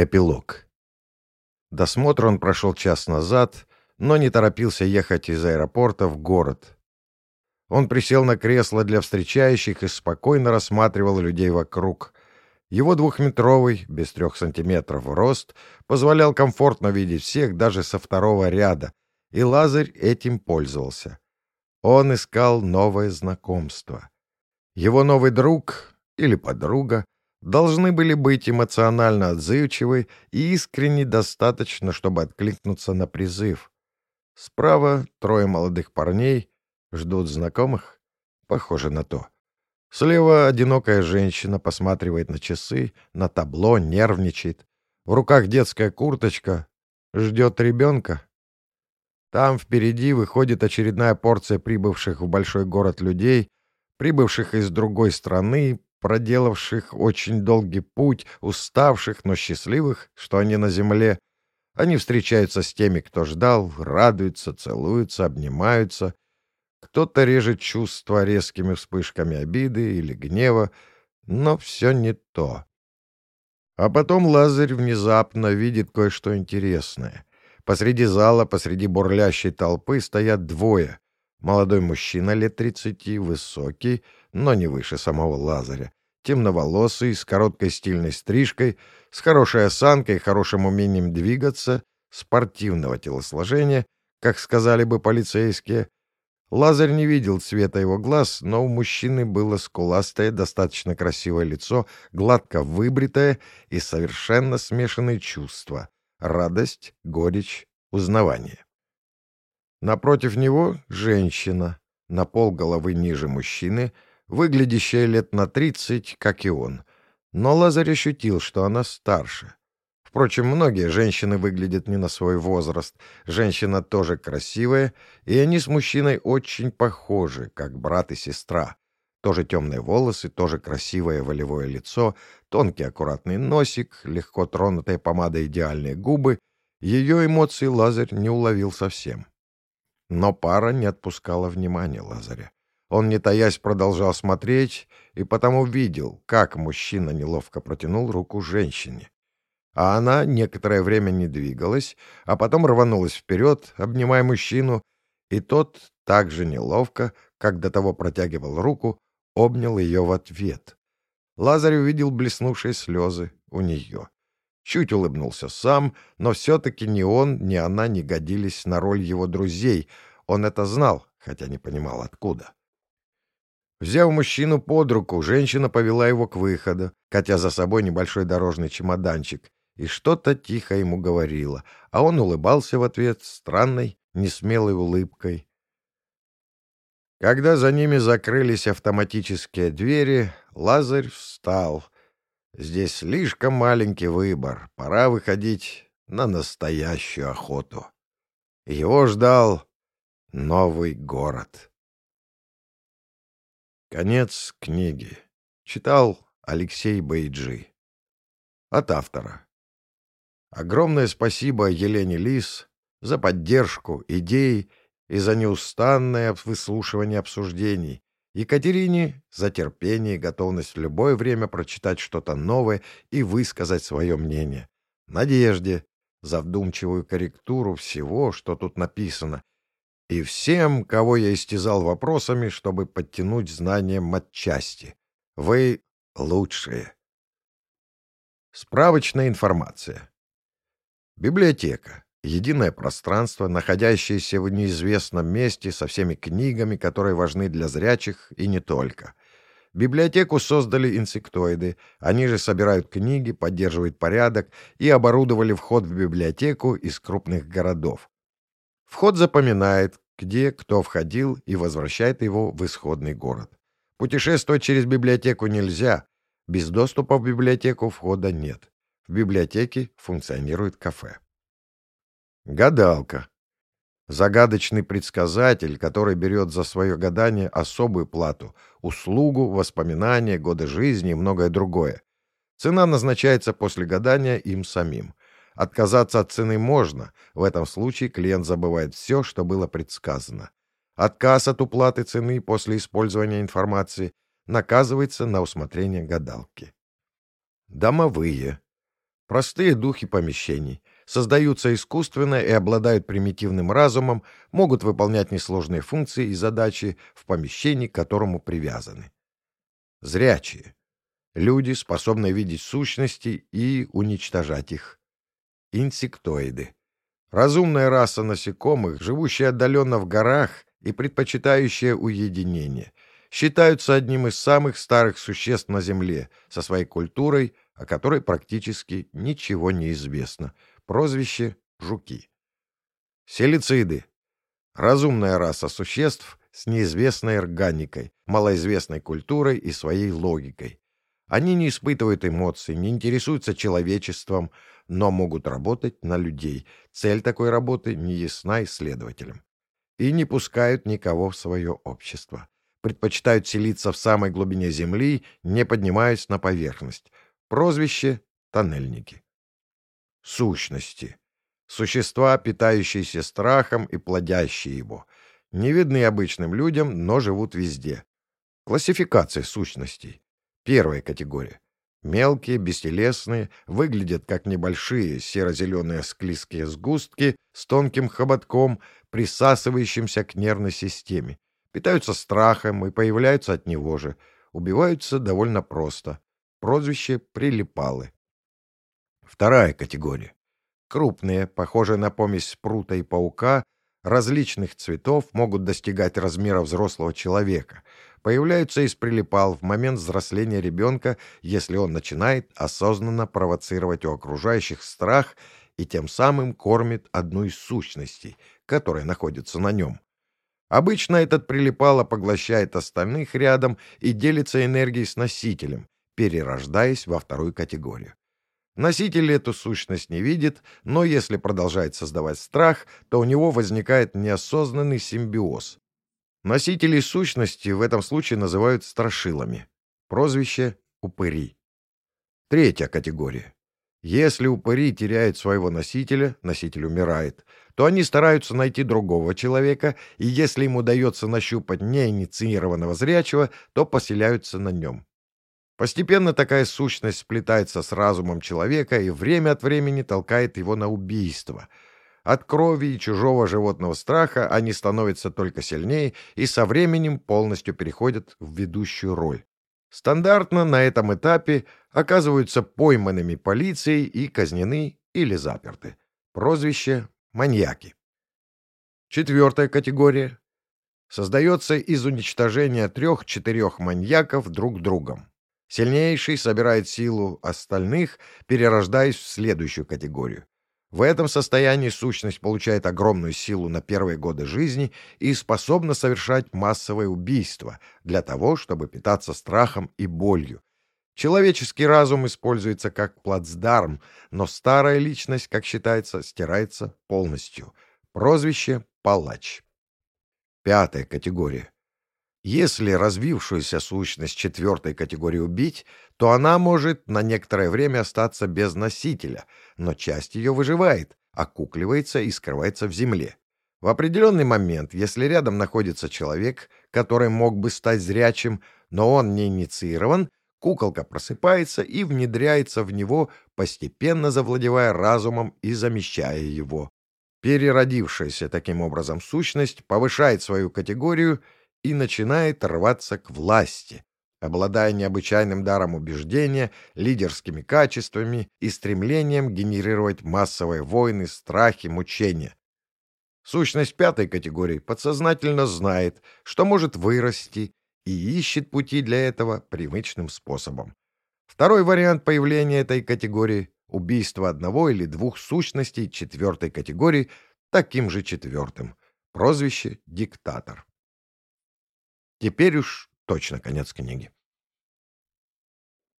Эпилог. Досмотр он прошел час назад, но не торопился ехать из аэропорта в город. Он присел на кресло для встречающих и спокойно рассматривал людей вокруг. Его двухметровый, без трех сантиметров рост, позволял комфортно видеть всех даже со второго ряда, и Лазарь этим пользовался. Он искал новое знакомство. Его новый друг или подруга — должны были быть эмоционально отзывчивы и искренне достаточно, чтобы откликнуться на призыв. Справа трое молодых парней ждут знакомых. Похоже на то. Слева одинокая женщина посматривает на часы, на табло, нервничает. В руках детская курточка. Ждет ребенка. Там впереди выходит очередная порция прибывших в большой город людей, прибывших из другой страны, проделавших очень долгий путь, уставших, но счастливых, что они на земле. Они встречаются с теми, кто ждал, радуются, целуются, обнимаются. Кто-то режет чувства резкими вспышками обиды или гнева, но все не то. А потом Лазарь внезапно видит кое-что интересное. Посреди зала, посреди бурлящей толпы стоят двое. Молодой мужчина лет тридцати, высокий, но не выше самого Лазаря, темноволосый, с короткой стильной стрижкой, с хорошей осанкой хорошим умением двигаться, спортивного телосложения, как сказали бы полицейские. Лазарь не видел цвета его глаз, но у мужчины было скуластое, достаточно красивое лицо, гладко выбритое и совершенно смешанные чувства — радость, горечь, узнавание. Напротив него — женщина, на пол головы ниже мужчины, выглядящая лет на тридцать, как и он. Но Лазарь ощутил, что она старше. Впрочем, многие женщины выглядят не на свой возраст. Женщина тоже красивая, и они с мужчиной очень похожи, как брат и сестра. Тоже темные волосы, тоже красивое волевое лицо, тонкий аккуратный носик, легко тронутая помадой идеальные губы. Ее эмоции Лазарь не уловил совсем. Но пара не отпускала внимания Лазаря. Он, не таясь, продолжал смотреть и потому видел, как мужчина неловко протянул руку женщине. А она некоторое время не двигалась, а потом рванулась вперед, обнимая мужчину, и тот так же неловко, как до того протягивал руку, обнял ее в ответ. Лазарь увидел блеснувшие слезы у нее. Чуть улыбнулся сам, но все-таки ни он, ни она не годились на роль его друзей. Он это знал, хотя не понимал откуда. Взяв мужчину под руку, женщина повела его к выходу, катя за собой небольшой дорожный чемоданчик, и что-то тихо ему говорила, а он улыбался в ответ странной, несмелой улыбкой. Когда за ними закрылись автоматические двери, Лазарь встал — Здесь слишком маленький выбор. Пора выходить на настоящую охоту. Его ждал новый город. Конец книги. Читал Алексей Бейджи. От автора. Огромное спасибо Елене Лис за поддержку идей и за неустанное выслушивание обсуждений, Екатерине за терпение и готовность в любое время прочитать что-то новое и высказать свое мнение. Надежде за вдумчивую корректуру всего, что тут написано. И всем, кого я истязал вопросами, чтобы подтянуть знания матчасти. Вы лучшие. Справочная информация. Библиотека. Единое пространство, находящееся в неизвестном месте со всеми книгами, которые важны для зрячих и не только. Библиотеку создали инсектоиды, они же собирают книги, поддерживают порядок и оборудовали вход в библиотеку из крупных городов. Вход запоминает, где кто входил и возвращает его в исходный город. Путешествовать через библиотеку нельзя, без доступа в библиотеку входа нет. В библиотеке функционирует кафе. Гадалка. Загадочный предсказатель, который берет за свое гадание особую плату, услугу, воспоминания, годы жизни и многое другое. Цена назначается после гадания им самим. Отказаться от цены можно, в этом случае клиент забывает все, что было предсказано. Отказ от уплаты цены после использования информации наказывается на усмотрение гадалки. Домовые. Простые духи помещений. Создаются искусственно и обладают примитивным разумом, могут выполнять несложные функции и задачи в помещении, к которому привязаны. Зрячие. Люди, способные видеть сущности и уничтожать их. Инсектоиды. Разумная раса насекомых, живущая отдаленно в горах и предпочитающая уединение, считаются одним из самых старых существ на Земле, со своей культурой, о которой практически ничего не известно. Прозвище — жуки. Селициды. Разумная раса существ с неизвестной органикой, малоизвестной культурой и своей логикой. Они не испытывают эмоций, не интересуются человечеством, но могут работать на людей. Цель такой работы не ясна исследователям. И не пускают никого в свое общество. Предпочитают селиться в самой глубине земли, не поднимаясь на поверхность. Прозвище — тоннельники. Сущности. Существа, питающиеся страхом и плодящие его. Не видны обычным людям, но живут везде. Классификация сущностей. Первая категория. Мелкие, бестелесные, выглядят как небольшие серо-зеленые склизкие сгустки с тонким хоботком, присасывающимся к нервной системе. Питаются страхом и появляются от него же. Убиваются довольно просто. Прозвище «прилипалы». Вторая категория. Крупные, похожие на помесь прута и паука, различных цветов могут достигать размера взрослого человека — появляются из прилипал в момент взросления ребенка, если он начинает осознанно провоцировать у окружающих страх и тем самым кормит одну из сущностей, которая находится на нем. Обычно этот прилипало поглощает остальных рядом и делится энергией с носителем, перерождаясь во вторую категорию. Носитель эту сущность не видит, но если продолжает создавать страх, то у него возникает неосознанный симбиоз. Носителей сущности в этом случае называют страшилами. Прозвище — упыри. Третья категория. Если упыри теряют своего носителя, носитель умирает, то они стараются найти другого человека, и если им удается нащупать неинициированного зрячего, то поселяются на нем. Постепенно такая сущность сплетается с разумом человека и время от времени толкает его на убийство — от крови и чужого животного страха они становятся только сильнее и со временем полностью переходят в ведущую роль. Стандартно на этом этапе оказываются пойманными полицией и казнены или заперты. Прозвище — маньяки. Четвертая категория создается из уничтожения трех-четырех маньяков друг другом. Сильнейший собирает силу остальных, перерождаясь в следующую категорию. В этом состоянии сущность получает огромную силу на первые годы жизни и способна совершать массовое убийство для того, чтобы питаться страхом и болью. Человеческий разум используется как плацдарм, но старая личность, как считается, стирается полностью. Прозвище — палач. Пятая категория. Если развившуюся сущность четвертой категории убить, то она может на некоторое время остаться без носителя, но часть ее выживает, окукливается и скрывается в земле. В определенный момент, если рядом находится человек, который мог бы стать зрячим, но он не инициирован, куколка просыпается и внедряется в него, постепенно завладевая разумом и замещая его. Переродившаяся таким образом сущность повышает свою категорию — и начинает рваться к власти, обладая необычайным даром убеждения, лидерскими качествами и стремлением генерировать массовые войны, страхи, мучения. Сущность пятой категории подсознательно знает, что может вырасти, и ищет пути для этого привычным способом. Второй вариант появления этой категории — убийство одного или двух сущностей четвертой категории таким же четвертым. Прозвище — диктатор. Теперь уж точно конец книги.